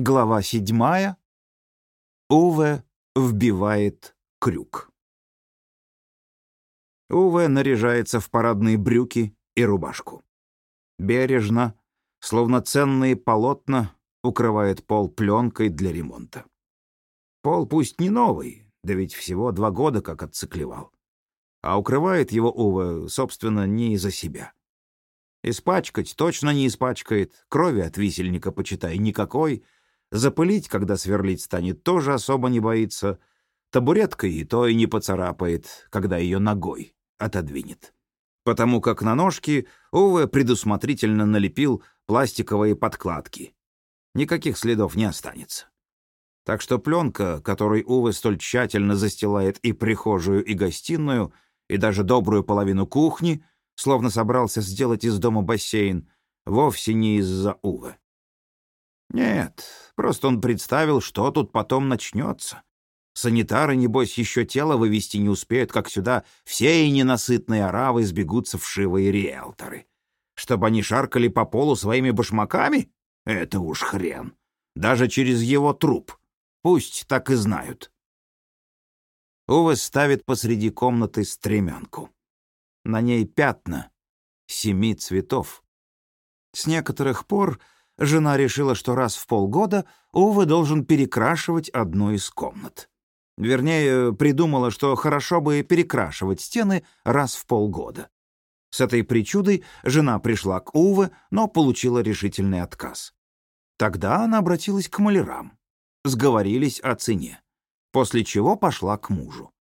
Глава седьмая. Уве вбивает крюк. Уве наряжается в парадные брюки и рубашку. Бережно, словно ценные полотна, укрывает пол пленкой для ремонта. Пол пусть не новый, да ведь всего два года как отциклевал. А укрывает его Уве, собственно, не из-за себя. Испачкать точно не испачкает, крови от висельника, почитай, никакой — Запылить, когда сверлить станет, тоже особо не боится. Табуреткой и то и не поцарапает, когда ее ногой отодвинет. Потому как на ножки Уве предусмотрительно налепил пластиковые подкладки. Никаких следов не останется. Так что пленка, которой Уве столь тщательно застилает и прихожую, и гостиную, и даже добрую половину кухни, словно собрался сделать из дома бассейн, вовсе не из-за Уве. Нет, просто он представил, что тут потом начнется. Санитары, небось, еще тело вывести не успеют, как сюда все и ненасытные оравы сбегутся вшивые риэлторы. Чтобы они шаркали по полу своими башмаками? Это уж хрен. Даже через его труп. Пусть так и знают. Ува ставит посреди комнаты стремянку. На ней пятна семи цветов. С некоторых пор жена решила, что раз в полгода Уве должен перекрашивать одну из комнат. Вернее, придумала, что хорошо бы перекрашивать стены раз в полгода. С этой причудой жена пришла к Уве, но получила решительный отказ. Тогда она обратилась к малярам. Сговорились о цене. После чего пошла к мужу.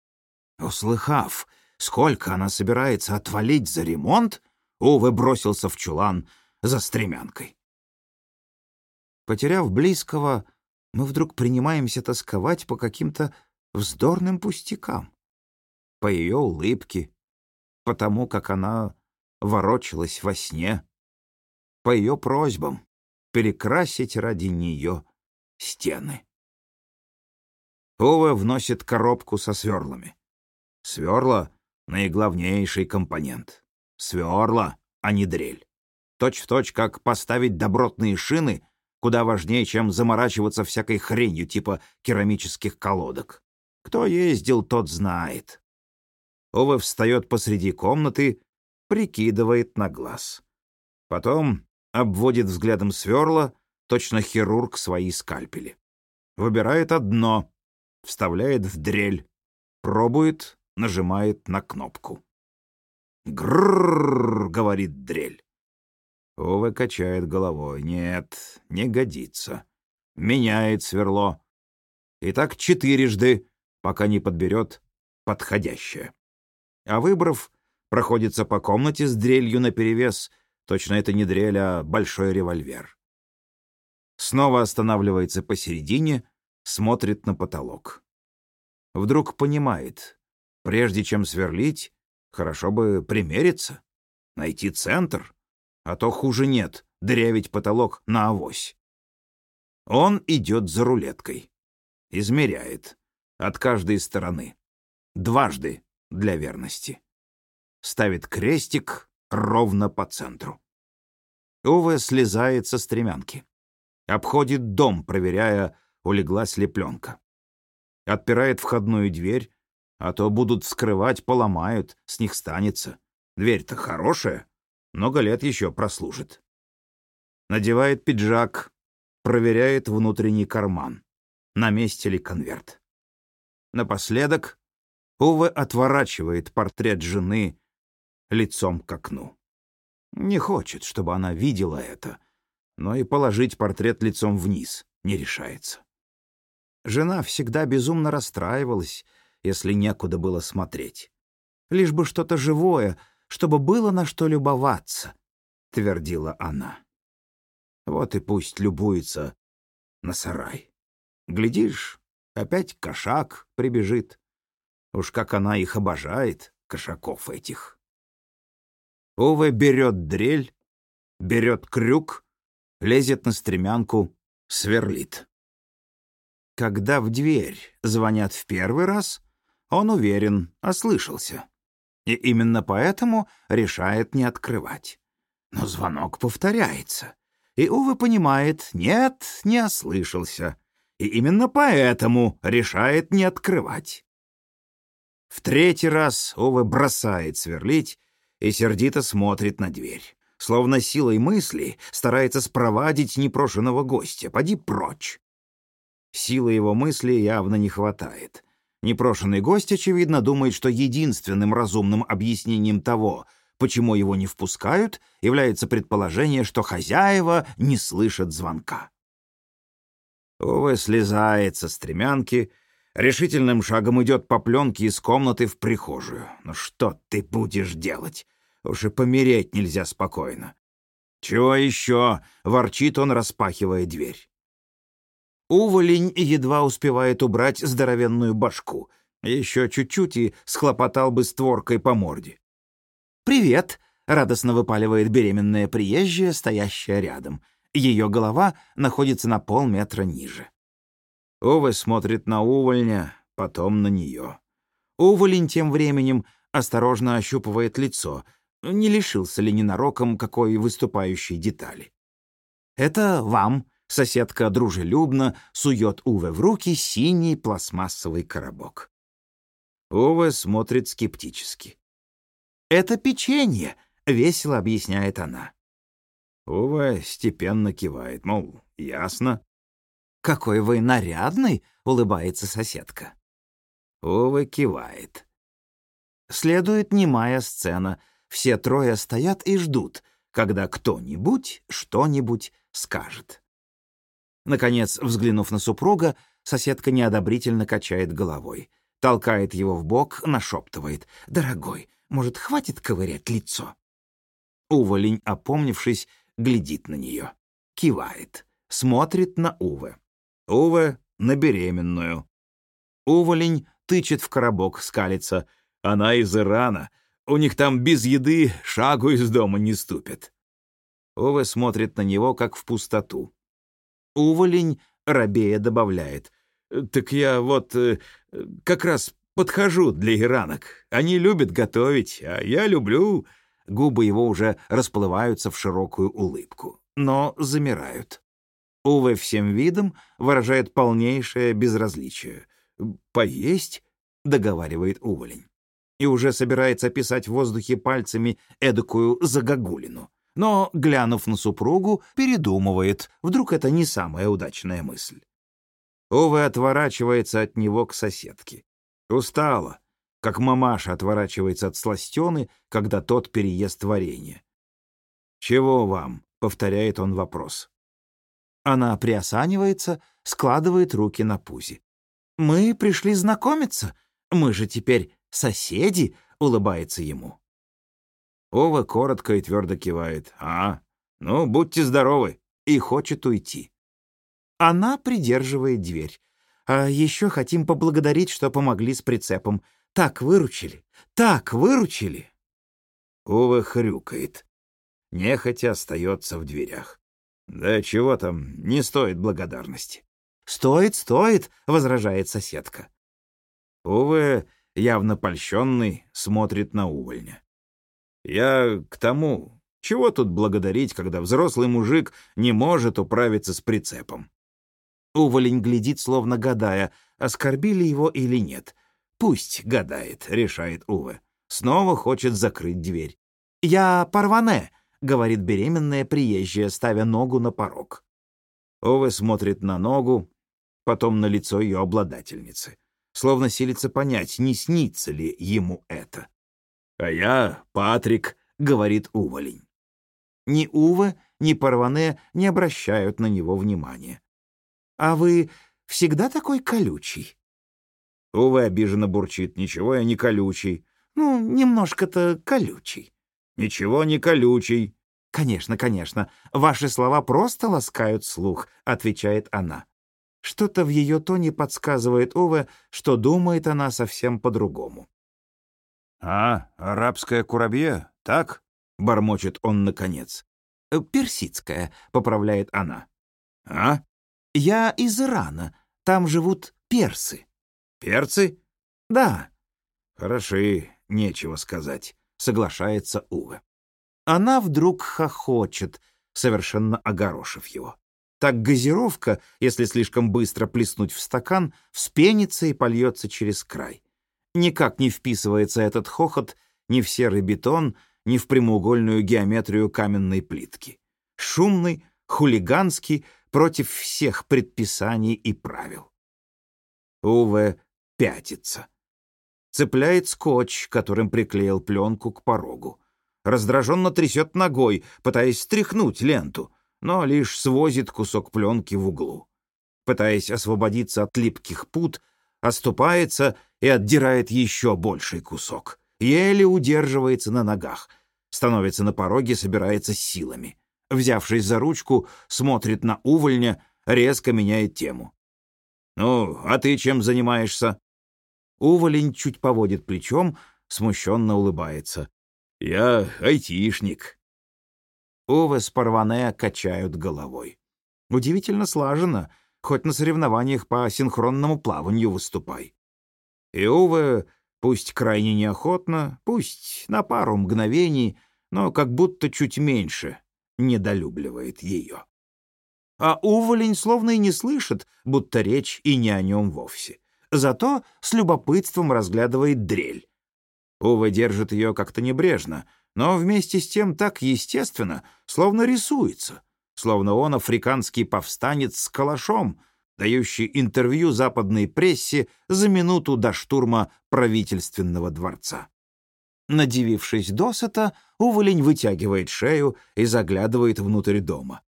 Услыхав, сколько она собирается отвалить за ремонт, Уве бросился в чулан за стремянкой. Потеряв близкого, мы вдруг принимаемся тосковать по каким-то вздорным пустякам. По ее улыбке, по тому, как она ворочалась во сне, по ее просьбам перекрасить ради нее стены. Ова вносит коробку со сверлами. Сверла — наиглавнейший компонент. Сверла, а не дрель. Точь в точь, как поставить добротные шины куда важнее, чем заморачиваться всякой хренью типа керамических колодок. Кто ездил, тот знает. Ова встает посреди комнаты, прикидывает на глаз. Потом обводит взглядом сверла, точно хирург свои скальпели. Выбирает одно, вставляет в дрель, пробует, нажимает на кнопку. «Гррррр», — говорит дрель. Ова качает головой. Нет, не годится. Меняет сверло. И так четырежды, пока не подберет подходящее. А выбрав, проходится по комнате с дрелью наперевес. Точно это не дрель, а большой револьвер. Снова останавливается посередине, смотрит на потолок. Вдруг понимает, прежде чем сверлить, хорошо бы примериться, найти центр — а то хуже нет, дырявить потолок на авось. Он идет за рулеткой. Измеряет. От каждой стороны. Дважды для верности. Ставит крестик ровно по центру. Уве слезает со стремянки. Обходит дом, проверяя, улеглась ли пленка. Отпирает входную дверь, а то будут вскрывать, поломают, с них станется. Дверь-то хорошая. Много лет еще прослужит. Надевает пиджак, проверяет внутренний карман. На месте ли конверт. Напоследок Уве отворачивает портрет жены лицом к окну. Не хочет, чтобы она видела это, но и положить портрет лицом вниз не решается. Жена всегда безумно расстраивалась, если некуда было смотреть. Лишь бы что-то живое — чтобы было на что любоваться», — твердила она. «Вот и пусть любуется на сарай. Глядишь, опять кошак прибежит. Уж как она их обожает, кошаков этих». Уве берет дрель, берет крюк, лезет на стремянку, сверлит. Когда в дверь звонят в первый раз, он уверен, ослышался и именно поэтому решает не открывать. Но звонок повторяется, И Уве понимает, нет, не ослышался. И именно поэтому решает не открывать. В третий раз Уве бросает сверлить и сердито смотрит на дверь. Словно силой мысли старается спровадить непрошенного гостя. Поди прочь. Силы его мысли явно не хватает. Непрошенный гость, очевидно, думает, что единственным разумным объяснением того, почему его не впускают, является предположение, что хозяева не слышат звонка. Увы, слезает со стремянки, решительным шагом идет по пленке из комнаты в прихожую. «Ну что ты будешь делать? Уж и помереть нельзя спокойно». «Чего еще?» — ворчит он, распахивая дверь. Уволень едва успевает убрать здоровенную башку. Еще чуть-чуть и схлопотал бы створкой по морде. «Привет!» — радостно выпаливает беременная приезжая, стоящая рядом. Ее голова находится на полметра ниже. Увы смотрит на увольня, потом на нее. Уволень тем временем осторожно ощупывает лицо, не лишился ли ненароком какой выступающей детали. «Это вам», Соседка дружелюбно сует Уве в руки синий пластмассовый коробок. Уве смотрит скептически. «Это печенье», — весело объясняет она. Уве степенно кивает, мол, ясно. «Какой вы нарядный!» — улыбается соседка. Уве кивает. Следует немая сцена. Все трое стоят и ждут, когда кто-нибудь что-нибудь скажет. Наконец, взглянув на супруга, соседка неодобрительно качает головой. Толкает его в бок, нашептывает. «Дорогой, может, хватит ковырять лицо?» Уволень, опомнившись, глядит на нее. Кивает. Смотрит на Уве. Уве — на беременную. Уволень тычет в коробок, скалится. Она из Ирана. У них там без еды шагу из дома не ступит. Уве смотрит на него, как в пустоту. Уволень рабея добавляет. «Так я вот э, как раз подхожу для иранок. Они любят готовить, а я люблю...» Губы его уже расплываются в широкую улыбку, но замирают. Увы всем видом выражает полнейшее безразличие. «Поесть?» — договаривает уволень. И уже собирается описать в воздухе пальцами эдакую загогулину но, глянув на супругу, передумывает, вдруг это не самая удачная мысль. Ова отворачивается от него к соседке. Устала, как мамаша отворачивается от сластены, когда тот переест варенье. «Чего вам?» — повторяет он вопрос. Она приосанивается, складывает руки на пузе. «Мы пришли знакомиться. Мы же теперь соседи», — улыбается ему. Ова коротко и твердо кивает. «А, ну, будьте здоровы!» и хочет уйти. Она придерживает дверь. «А еще хотим поблагодарить, что помогли с прицепом. Так выручили! Так выручили!» Ова хрюкает. Нехотя остается в дверях. «Да чего там, не стоит благодарности». «Стоит, стоит», — возражает соседка. Увы, явно польщенный, смотрит на увольня. Я к тому, чего тут благодарить, когда взрослый мужик не может управиться с прицепом? Уволень глядит, словно гадая, оскорбили его или нет. Пусть гадает, решает Уве. Снова хочет закрыть дверь. «Я порване», — говорит беременная приезжая, ставя ногу на порог. Уве смотрит на ногу, потом на лицо ее обладательницы, словно силится понять, не снится ли ему это. «А я Патрик», — говорит Уволень. Ни Ува, ни Парване не обращают на него внимания. «А вы всегда такой колючий?» Ува обиженно бурчит. «Ничего я не колючий». «Ну, немножко-то колючий». «Ничего не колючий». «Конечно, конечно. Ваши слова просто ласкают слух», — отвечает она. Что-то в ее тоне подсказывает Уве, что думает она совсем по-другому. «А, арабское курабье, так?» — бормочет он наконец. «Э, «Персидское», — поправляет она. «А?» «Я из Ирана. Там живут персы». «Перцы?» «Да». «Хороши, нечего сказать», — соглашается Уве. Она вдруг хохочет, совершенно огорошив его. Так газировка, если слишком быстро плеснуть в стакан, вспенится и польется через край. Никак не вписывается этот хохот ни в серый бетон, ни в прямоугольную геометрию каменной плитки. Шумный, хулиганский, против всех предписаний и правил. Уве пятится. Цепляет скотч, которым приклеил пленку к порогу. Раздраженно трясет ногой, пытаясь стряхнуть ленту, но лишь свозит кусок пленки в углу. Пытаясь освободиться от липких пут, оступается и отдирает еще больший кусок. Еле удерживается на ногах. Становится на пороге, собирается силами. Взявшись за ручку, смотрит на увольня, резко меняет тему. «Ну, а ты чем занимаешься?» Уволень чуть поводит плечом, смущенно улыбается. «Я айтишник». Уве с Парване качают головой. Удивительно слаженно, хоть на соревнованиях по синхронному плаванию выступай. И Уве, пусть крайне неохотно, пусть на пару мгновений, но как будто чуть меньше, недолюбливает ее. А уволень словно и не слышит, будто речь и не о нем вовсе. Зато с любопытством разглядывает дрель. Ува держит ее как-то небрежно, но вместе с тем так естественно, словно рисуется, словно он африканский повстанец с калашом, дающий интервью западной прессе за минуту до штурма правительственного дворца. Надивившись досыта, уволень вытягивает шею и заглядывает внутрь дома.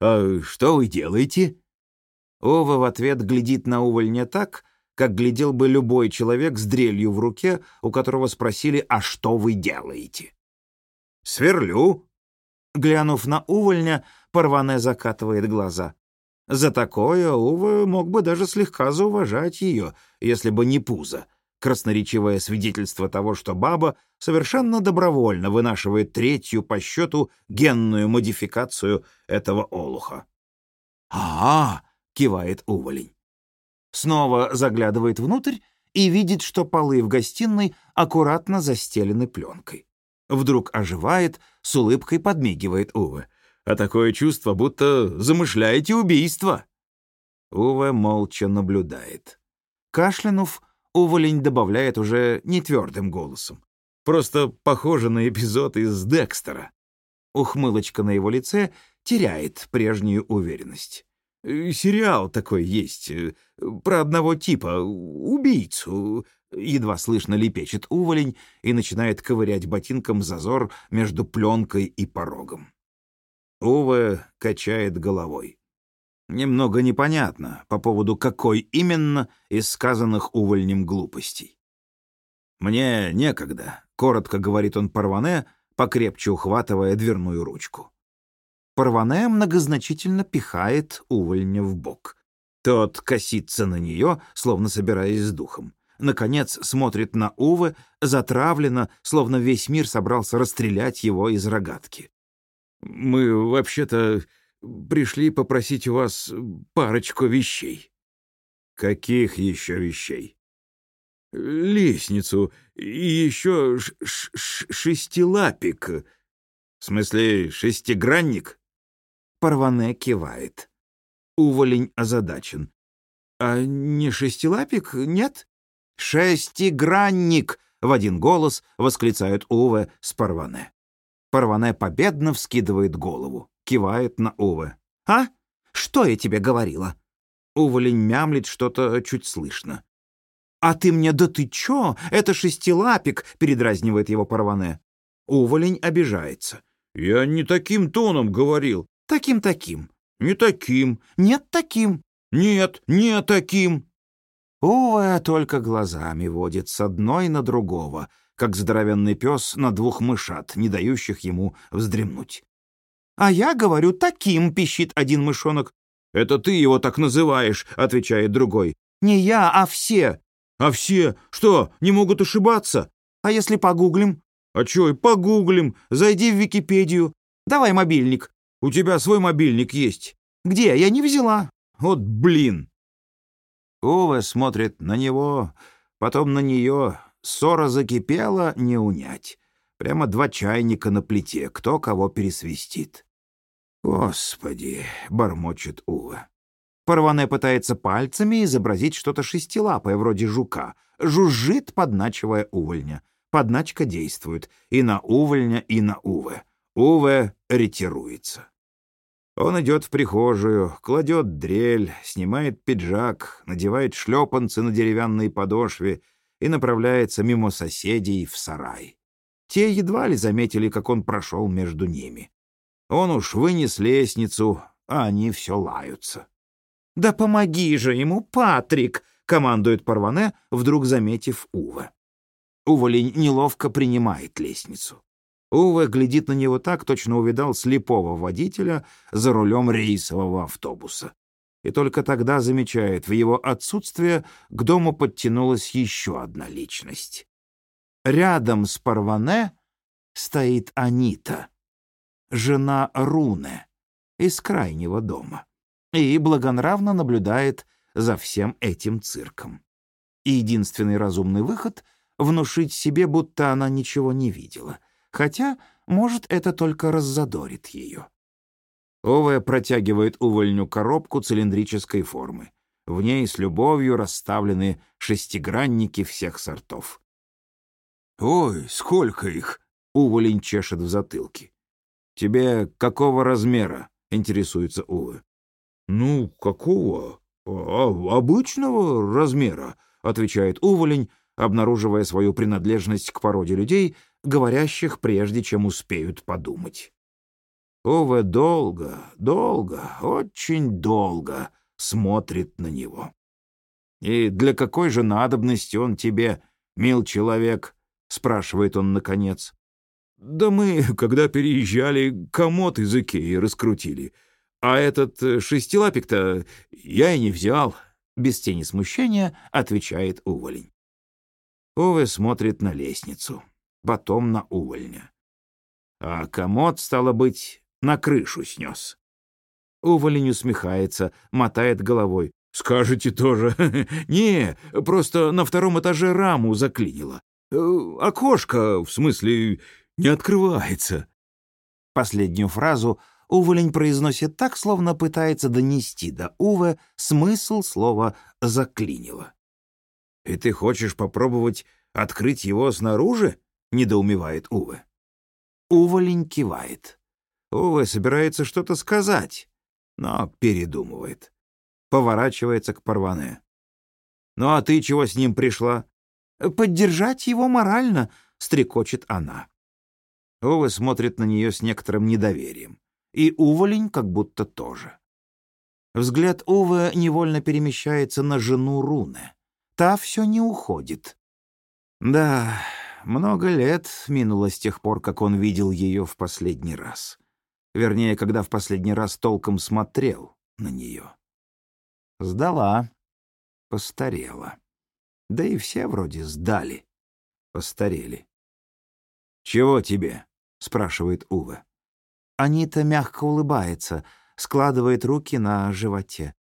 «А что вы делаете?» Ова в ответ глядит на увольня так, как глядел бы любой человек с дрелью в руке, у которого спросили «А что вы делаете?» «Сверлю». Глянув на увольня, Парване закатывает глаза. За такое Ува мог бы даже слегка зауважать ее, если бы не пузо, красноречивое свидетельство того, что баба совершенно добровольно вынашивает третью по счету генную модификацию этого олуха. «А-а!» — кивает уволень. Снова заглядывает внутрь и видит, что полы в гостиной аккуратно застелены пленкой. Вдруг оживает, с улыбкой подмигивает Уве. А такое чувство, будто замышляете убийство. Уве молча наблюдает. Кашлянув, уволень добавляет уже не твердым голосом. Просто похоже на эпизод из Декстера. Ухмылочка на его лице теряет прежнюю уверенность. Э, сериал такой есть, э, про одного типа, убийцу. Едва слышно лепечет уволень и начинает ковырять ботинком зазор между пленкой и порогом. Уве качает головой. Немного непонятно по поводу какой именно из сказанных увольнем глупостей. «Мне некогда», — коротко говорит он Парване, покрепче ухватывая дверную ручку. Парване многозначительно пихает увольня в бок. Тот косится на нее, словно собираясь с духом. Наконец смотрит на Увы, затравленно, словно весь мир собрался расстрелять его из рогатки. «Мы, вообще-то, пришли попросить у вас парочку вещей». «Каких еще вещей?» «Лестницу и еще шестилапик». «В смысле, шестигранник?» Парване кивает. Уволень озадачен. «А не шестилапик, нет?» «Шестигранник!» — в один голос восклицают Уве с Парване. Парване победно вскидывает голову, кивает на Уве. «А? Что я тебе говорила?» Уволень мямлит что-то чуть слышно. «А ты мне, да ты чё? Это шестилапик!» — передразнивает его Парване. Уволень обижается. «Я не таким тоном говорил. Таким-таким. Не таким. Нет таким. Нет, не таким. Уве только глазами водит с одной на другого, как здоровенный пес на двух мышат, не дающих ему вздремнуть. «А я говорю, таким!» — пищит один мышонок. «Это ты его так называешь!» — отвечает другой. «Не я, а все!» «А все? Что, не могут ошибаться?» «А если погуглим?» «А чё, и погуглим. Зайди в Википедию. Давай мобильник. У тебя свой мобильник есть. Где? Я не взяла. Вот блин. Ува смотрит на него, потом на нее. Ссора закипела, не унять. Прямо два чайника на плите, кто кого пересвистит. «Господи!» — бормочет Ува. Парване пытается пальцами изобразить что-то шестилапое, вроде жука. Жужжит, подначивая увольня. Подначка действует и на увольня, и на Уве. Уве ретируется. Он идет в прихожую, кладет дрель, снимает пиджак, надевает шлепанцы на деревянной подошве и направляется мимо соседей в сарай. Те едва ли заметили, как он прошел между ними. Он уж вынес лестницу, а они все лаются. «Да помоги же ему, Патрик!» — командует Парване, вдруг заметив Уве. Уволень неловко принимает лестницу. Уве глядит на него так, точно увидал слепого водителя за рулем рейсового автобуса. И только тогда замечает, в его отсутствие к дому подтянулась еще одна личность. Рядом с Парване стоит Анита, жена Руне из крайнего дома, и благонравно наблюдает за всем этим цирком. И единственный разумный выход — внушить себе, будто она ничего не видела, хотя, может, это только раззадорит ее. Овая протягивает увольню коробку цилиндрической формы. В ней с любовью расставлены шестигранники всех сортов. «Ой, сколько их!» — уволень чешет в затылке. «Тебе какого размера?» — интересуется Увы. «Ну, какого? А, обычного размера», — отвечает уволень, обнаруживая свою принадлежность к породе людей, говорящих прежде, чем успеют подумать. Уве долго, долго, очень долго смотрит на него. «И для какой же надобности он тебе, мил человек?» — спрашивает он наконец. «Да мы, когда переезжали, комод из Икеи раскрутили. А этот э, шестилапик-то я и не взял», — без тени смущения отвечает уволень. Уве смотрит на лестницу, потом на увольня. А комод, стало быть, на крышу снес. Уволень усмехается, мотает головой. «Скажете тоже?» «Не, просто на втором этаже раму заклинило. Э, окошко, в смысле, не открывается. Последнюю фразу Уволень произносит так, словно пытается донести до Уве смысл слова «заклинило». «И ты хочешь попробовать открыть его снаружи?» — недоумевает Уве. Уволень кивает. Уве собирается что-то сказать, но передумывает. Поворачивается к Парване. «Ну а ты чего с ним пришла?» поддержать его морально», — стрекочет она. Ова смотрит на нее с некоторым недоверием. И уволень как будто тоже. Взгляд Увы невольно перемещается на жену Руны. Та все не уходит. Да, много лет минуло с тех пор, как он видел ее в последний раз. Вернее, когда в последний раз толком смотрел на нее. Сдала, постарела. Да и все вроде сдали, постарели. «Чего тебе?» — спрашивает Ува. Анита мягко улыбается, складывает руки на животе.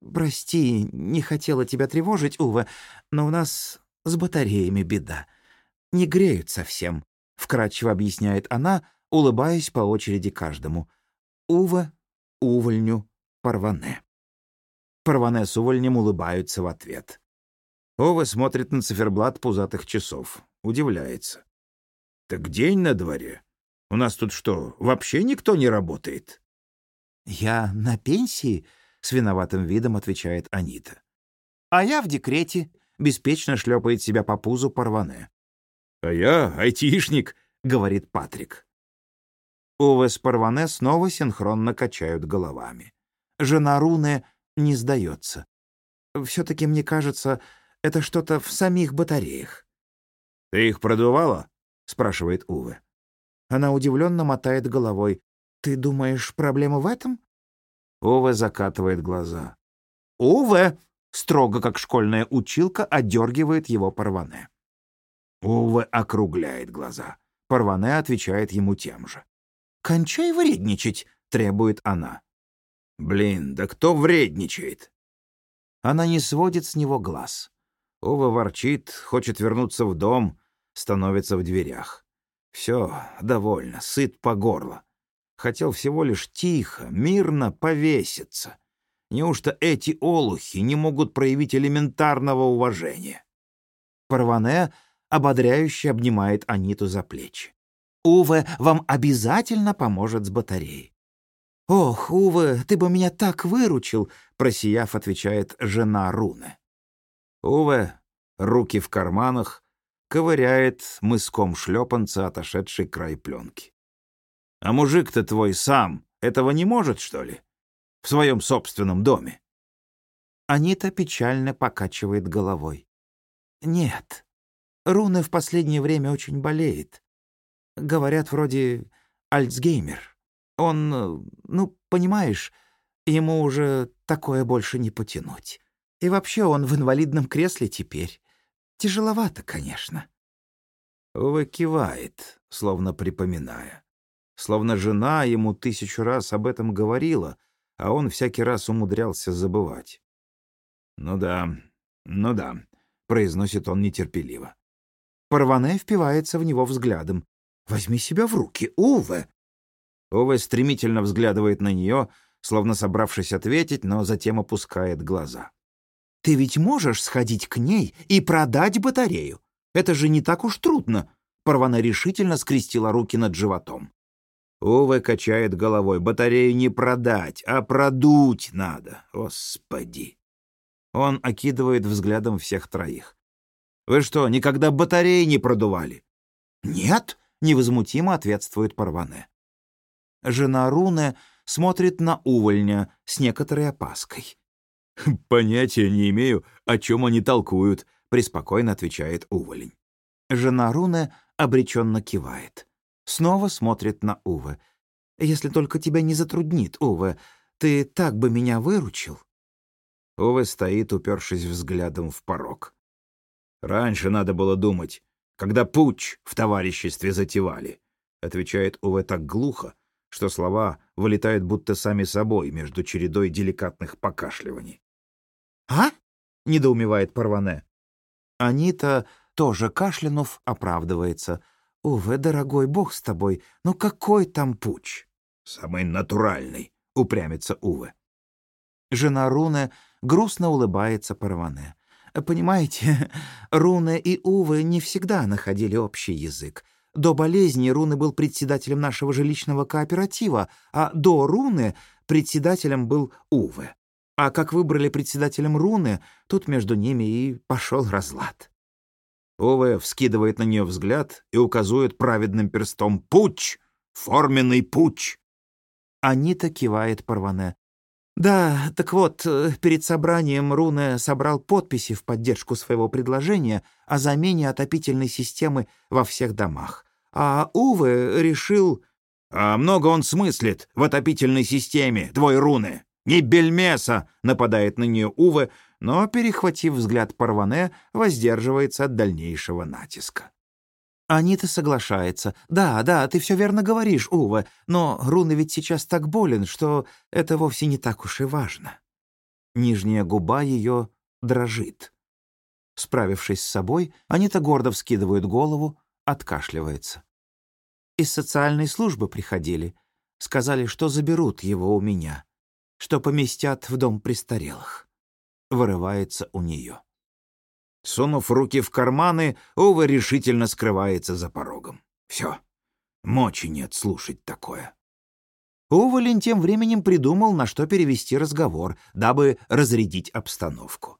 «Прости, не хотела тебя тревожить, Ува, но у нас с батареями беда. Не греют совсем», — вкратчиво объясняет она, улыбаясь по очереди каждому. «Ува, увольню, Парване». Парване с увольнем улыбаются в ответ. Ова смотрит на циферблат пузатых часов. Удивляется. «Так день на дворе. У нас тут что, вообще никто не работает?» «Я на пенсии?» — с виноватым видом отвечает Анита. «А я в декрете», — беспечно шлепает себя по пузу Парване. «А я айтишник», — говорит Патрик. Уве с Парване снова синхронно качают головами. Жена Руны не сдается. «Все-таки, мне кажется, это что-то в самих батареях. «Ты их продувала?» — спрашивает Уве. Она удивленно мотает головой. «Ты думаешь, проблема в этом?» Уве закатывает глаза. «Уве!» — строго, как школьная училка, одергивает его Парване. Уве округляет глаза. Парване отвечает ему тем же. «Кончай вредничать!» — требует она. «Блин, да кто вредничает?» Она не сводит с него глаз. Ова ворчит, хочет вернуться в дом, становится в дверях. Все, довольно, сыт по горло. хотел всего лишь тихо, мирно повеситься. Неужто эти олухи не могут проявить элементарного уважения? Парване ободряюще обнимает Аниту за плечи. «Уве вам обязательно поможет с батареей». «Ох, Уве, ты бы меня так выручил!» — просияв, отвечает жена Руны. Уве, руки в карманах, ковыряет мыском шлепанца отошедший край пленки. «А мужик-то твой сам этого не может, что ли? В своем собственном доме?» Анита печально покачивает головой. «Нет, Руна в последнее время очень болеет. Говорят, вроде Альцгеймер. Он, ну, понимаешь, ему уже такое больше не потянуть. И вообще он в инвалидном кресле теперь. Тяжеловато, конечно. Ова кивает, словно припоминая. Словно жена ему тысячу раз об этом говорила, а он всякий раз умудрялся забывать. «Ну да, ну да», — произносит он нетерпеливо. Парване впивается в него взглядом. «Возьми себя в руки, Уве!» Уве стремительно взглядывает на нее, словно собравшись ответить, но затем опускает глаза. «Ты ведь можешь сходить к ней и продать батарею? Это же не так уж трудно!» Парвана решительно скрестила руки над животом. Уве качает головой. «Батарею не продать, а продуть надо! Господи!» Он окидывает взглядом всех троих. Вы что, никогда батареи не продували? Нет, невозмутимо ответствует Парване. Жена Руне смотрит на увольня с некоторой опаской. «Понятия не имею, о чем они толкуют», — преспокойно отвечает уволень. Жена Руне обреченно кивает. Снова смотрит на Уве. «Если только тебя не затруднит, Уве, ты так бы меня выручил». Уве стоит, упершись взглядом в порог. Раньше надо было думать, когда путь в товариществе затевали, отвечает Уве так глухо, что слова вылетают будто сами собой между чередой деликатных покашливаний. «А?» — недоумевает Парване. Анита, тоже кашлянув, оправдывается. «Уве, дорогой, бог с тобой, ну какой там путь?» «Самый натуральный», — упрямится Уве. Жена Руне грустно улыбается Парване. Понимаете, Руны и Увы не всегда находили общий язык. До болезни Руны был председателем нашего жилищного кооператива, а до Руны председателем был Уве. А как выбрали председателем Руны, тут между ними и пошел разлад. Уве вскидывает на нее взгляд и указывает праведным перстом «Пуч! Форменный пуч!» Анита кивает Парване. Да, так вот, э, перед собранием Руне собрал подписи в поддержку своего предложения о замене отопительной системы во всех домах. А Уве решил... «А много он смыслит в отопительной системе, твой Руне? Не бельмеса!» — нападает на нее Уве, но, перехватив взгляд Парване, воздерживается от дальнейшего натиска. Анита соглашается. «Да, да, ты все верно говоришь, Ува, но Руна ведь сейчас так болен, что это вовсе не так уж и важно». Нижняя губа ее дрожит. Справившись с собой, Анита гордо вскидывает голову, откашливается. Из социальной службы приходили. Сказали, что заберут его у меня, что поместят в дом престарелых. Вырывается у нее. Сунув руки в карманы, Ова решительно скрывается за порогом. Все, мочи нет слушать такое. Уволень тем временем придумал, на что перевести разговор, дабы разрядить обстановку.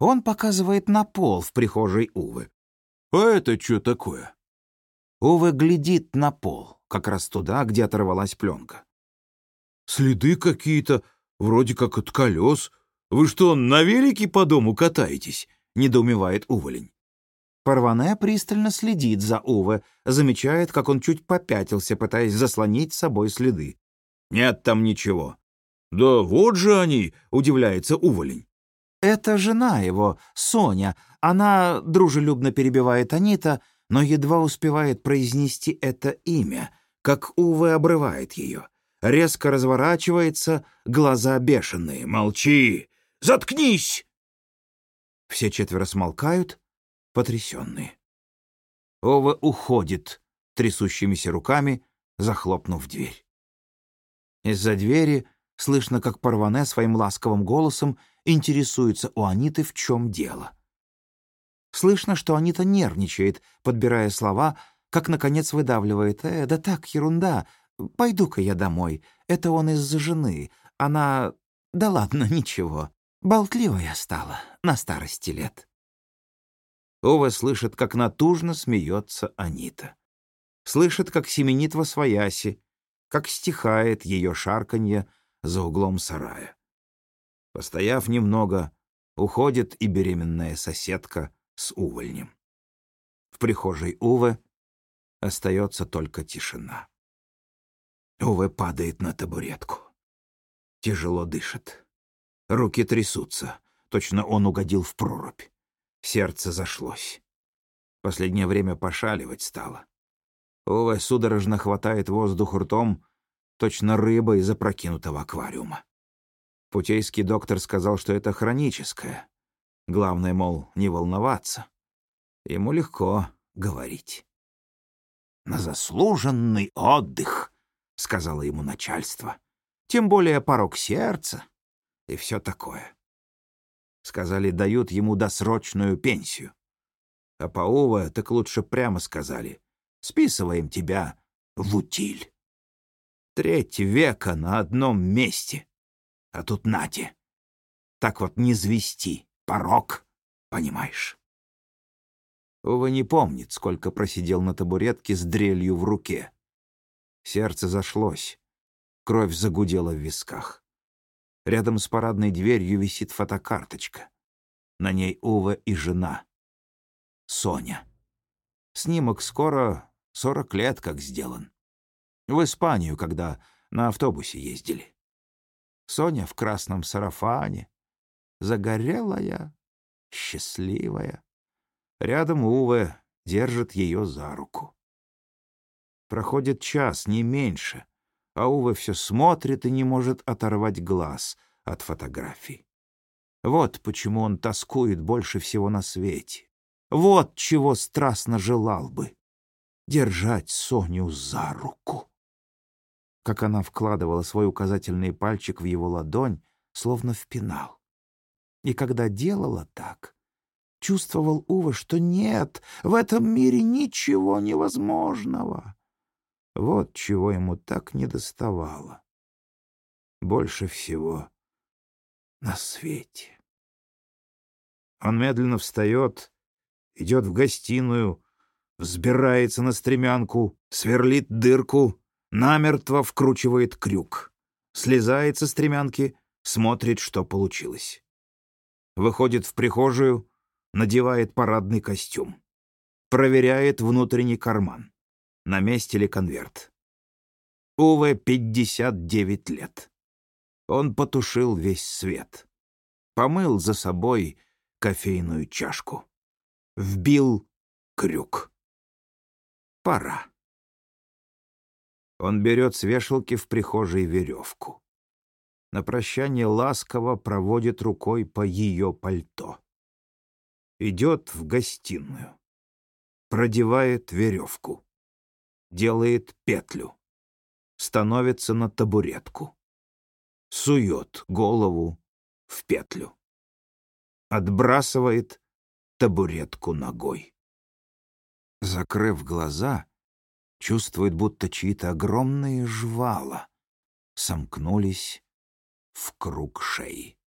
Он показывает на пол в прихожей Увы. «А это что такое?» Увы глядит на пол, как раз туда, где оторвалась пленка. «Следы какие-то, вроде как от колес. Вы что, на велике по дому катаетесь?» — недоумевает уволень. Парване пристально следит за Уве, замечает, как он чуть попятился, пытаясь заслонить собой следы. «Нет там ничего». «Да вот же они!» — удивляется уволень. «Это жена его, Соня. Она дружелюбно перебивает Анита, но едва успевает произнести это имя, как Уве обрывает ее. Резко разворачивается, глаза бешеные. «Молчи! Заткнись!» Все четверо смолкают, потрясенные. Ова уходит трясущимися руками, захлопнув дверь. Из-за двери слышно, как Парване своим ласковым голосом интересуется у Аниты, в чем дело. Слышно, что Анита нервничает, подбирая слова, как, наконец, выдавливает. «Э, да так, ерунда. Пойду-ка я домой. Это он из-за жены. Она... Да ладно, ничего. Болтливая стала на старости лет». Ова слышит, как натужно смеется Анита. Слышит, как семенит во свояси, как стихает ее шарканье за углом сарая. Постояв немного, уходит и беременная соседка с увольнем. В прихожей Увы остается только тишина. Увы падает на табуретку. Тяжело дышит. Руки трясутся. Точно он угодил в прорубь. Сердце зашлось. Последнее время пошаливать стало. Уве судорожно хватает воздух ртом, точно рыба из опрокинутого аквариума. Путейский доктор сказал, что это хроническое. Главное, мол, не волноваться. Ему легко говорить. «На заслуженный отдых», — сказала ему начальство. «Тем более порог сердца и все такое». Сказали, дают ему досрочную пенсию. А по Ува так лучше прямо сказали. Списываем тебя в утиль. Треть века на одном месте. А тут нате. Так вот не звести. Порог, понимаешь? Ува не помнит, сколько просидел на табуретке с дрелью в руке. Сердце зашлось. Кровь загудела в висках. Рядом с парадной дверью висит фотокарточка. На ней Ува и жена. Соня. Снимок скоро сорок лет как сделан. В Испанию, когда на автобусе ездили. Соня в красном сарафане, загорелая, счастливая. Рядом Уве держит ее за руку. Проходит час, не меньше — а Уве все смотрит и не может оторвать глаз от фотографий. Вот почему он тоскует больше всего на свете. Вот чего страстно желал бы — держать Соню за руку. Как она вкладывала свой указательный пальчик в его ладонь, словно в пенал. И когда делала так, чувствовал Ува, что нет, в этом мире ничего невозможного. Вот чего ему так недоставало. Больше всего на свете. Он медленно встает, идет в гостиную, взбирается на стремянку, сверлит дырку, намертво вкручивает крюк, слезает со стремянки, смотрит, что получилось. Выходит в прихожую, надевает парадный костюм, проверяет внутренний карман на месте ли конверт. Уве 59 лет. Он потушил весь свет. Помыл за собой кофейную чашку. Вбил крюк. Пора. Он берет с вешалки в прихожей веревку. На прощание ласково проводит рукой по ее пальто. Идет в гостиную. Продевает веревку делает петлю, становится на табуретку, сует голову в петлю, отбрасывает табуретку ногой. Закрыв глаза, чувствует, будто чьи-то огромные жвала сомкнулись в круг шеи.